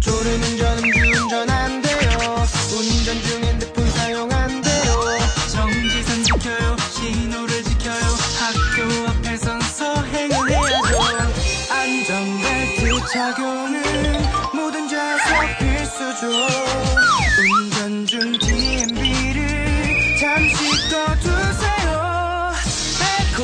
졸음 운전 음주운전 안 돼요. 운전 중 핸드폰 사용 안 돼요. 정지선 지켜요. 신호를 지켜요. 학교 앞에선 서행을 해야죠. 안전벨트 착용은 모든 좌석 필수죠. 운전 중 DMB를 잠시 꺼두세요. 에코